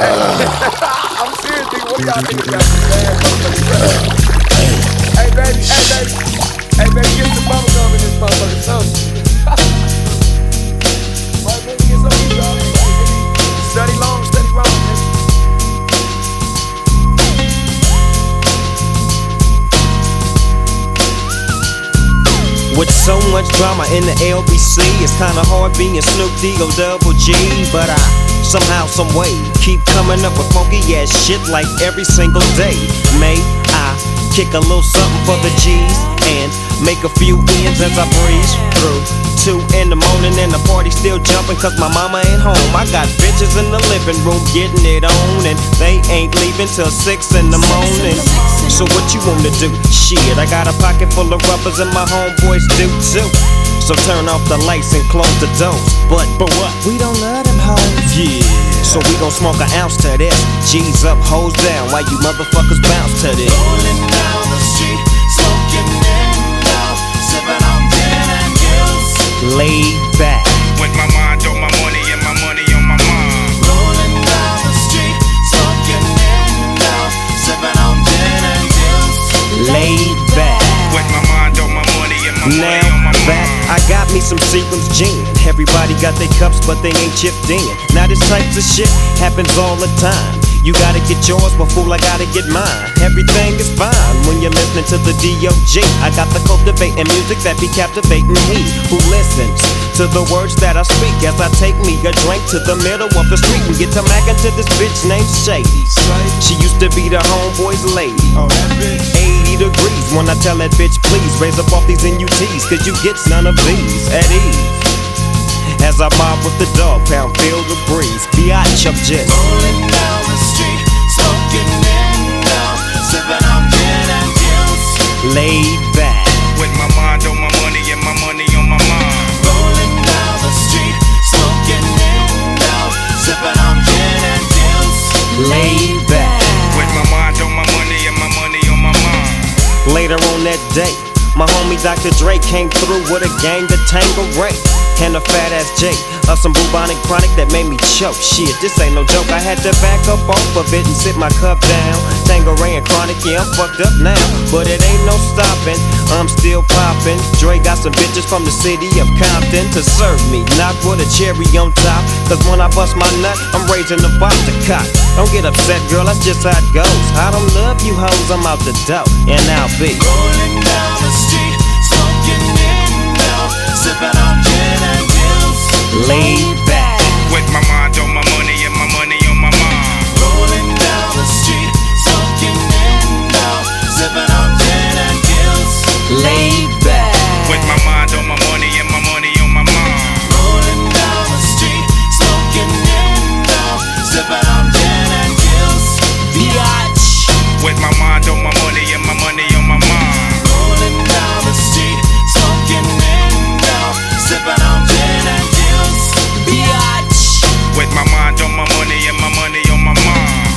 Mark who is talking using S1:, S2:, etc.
S1: I'm serious, dude. What do y'all niggas got
S2: With so much drama in the LBC, it's kinda hard being Snoop D O double G. But I somehow, some way keep coming up with funky ass shit like every single day. May I kick a little something for the G's and make a few ends as I breeze through. Two in the morning and the party still jumping cause my mama ain't home. I got bitches in the living room getting it on and they ain't leaving till six in the morning. So what you wanna do? Shit, I got a pocket full of rubbers and my homeboys do too. So turn off the lights and close the doors. But but what? We don't love them hoes. Yeah. So we gon' smoke an ounce to this. G's up, hoes down, while you motherfuckers bounce to this.
S3: Rolling down the street, Now
S2: back. I got me some Seagram's gin. Everybody got their cups, but they ain't chipped in. Now this type of shit happens all the time. You gotta get yours, but fool, I gotta get mine. Everything is fine when you're listening to the D.O.G. I got the cultivating music that be captivating he who listens to the words that I speak as I take me a drink to the middle of the street and get to mackin' to this bitch named Shady. She used to be the homeboy's lady. 80 degrees when I tell that bitch, please raise up off these NUTs, cause you get none of these at ease. As I mob with the dog pound, feel the breeze. Biatch, I'm just
S3: Rolling down the street, smoking in now, sipping on gin and gills.
S2: laid Later on that day, my homie Dr. Dre came through with a gang to Tango Ray. And a fat ass J of some bubonic chronic that made me choke. Shit, this ain't no joke. I had to back up off of it and sit my cup down. Tangerine chronic, yeah, I'm fucked up now. But it ain't no stopping, I'm still popping. Dre got some bitches from the city of Compton to serve me, not with a cherry on top. Cause when I bust my nut, I'm raising the bar to cock. Don't get upset, girl, that's just how it goes. I don't love you hoes, I'm out the dough. And I'll be.
S3: Rolling down the my mind on
S4: my money and my money